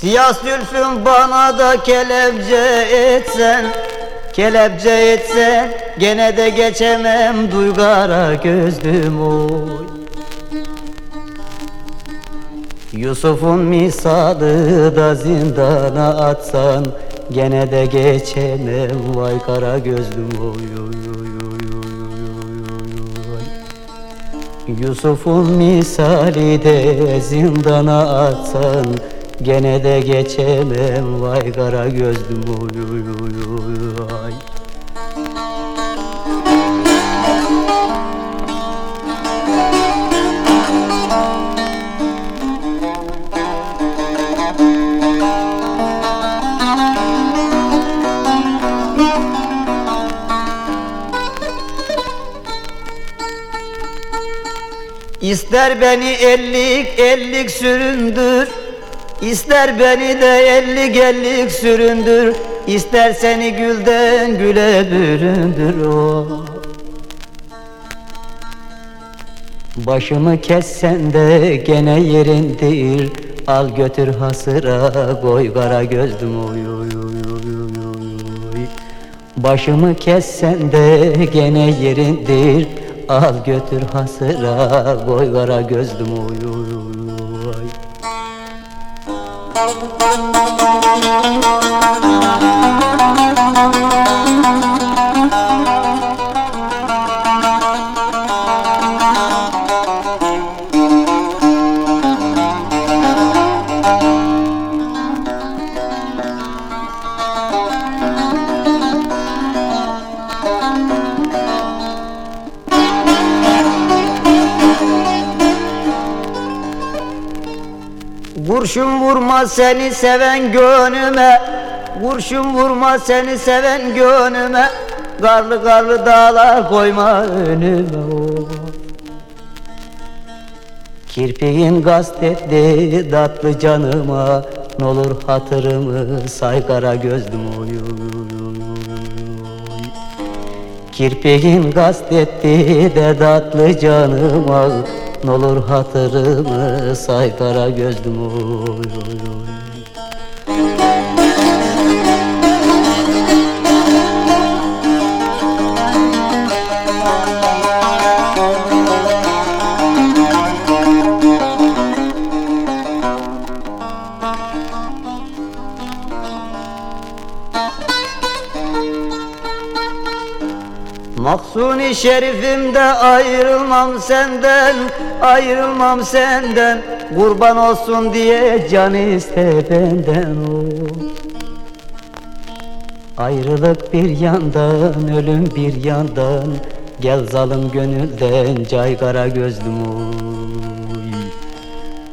Siyah zülfün bana da kelepçe etsen Kelepçe etsen gene de geçemem duygara gözlüm oy. Yusuf'un misalı da zindana atsan Gene de geçemem vay kara gözlüm oy oy oy. Yusuf'un misali de zindana atsan Gene de geçemem vay kara gözlüm oy oy oy oy ay. İster beni ellik ellik süründür İster beni de ellik ellik süründür İster seni gülden güle büründür. O Başımı kessen de gene yerindir Al götür hasıra koy kara gözlüm. Oy oy oy oy oy. Başımı kessen de gene yerindir Al götür hasıra koy kara gözlüm. Oy oy oy Thank you. Kurşun vurma seni seven gönlüme Kurşun vurma seni seven gönlüme Karlı karlı dağlar koyma önüme oh. Kirpiğin gastetti tatlı canıma N'olur hatırımı say kara gözlüm oy. Kirpiğin gastetti de tatlı canıma N'olur hatırımı say kara gözlüm oy oy oy Maksuni şerifimde ayrılmam senden Ayrılmam senden. Kurban olsun diye can iste benden o. Ayrılık bir yandan ölüm bir yandan. Gel zalim gönülden caygara gözlüm oy.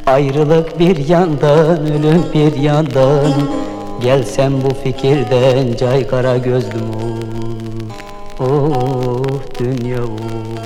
Ayrılık bir yandan ölüm bir yandan. Gel sen bu fikirden caygara gözlüm oy 등여오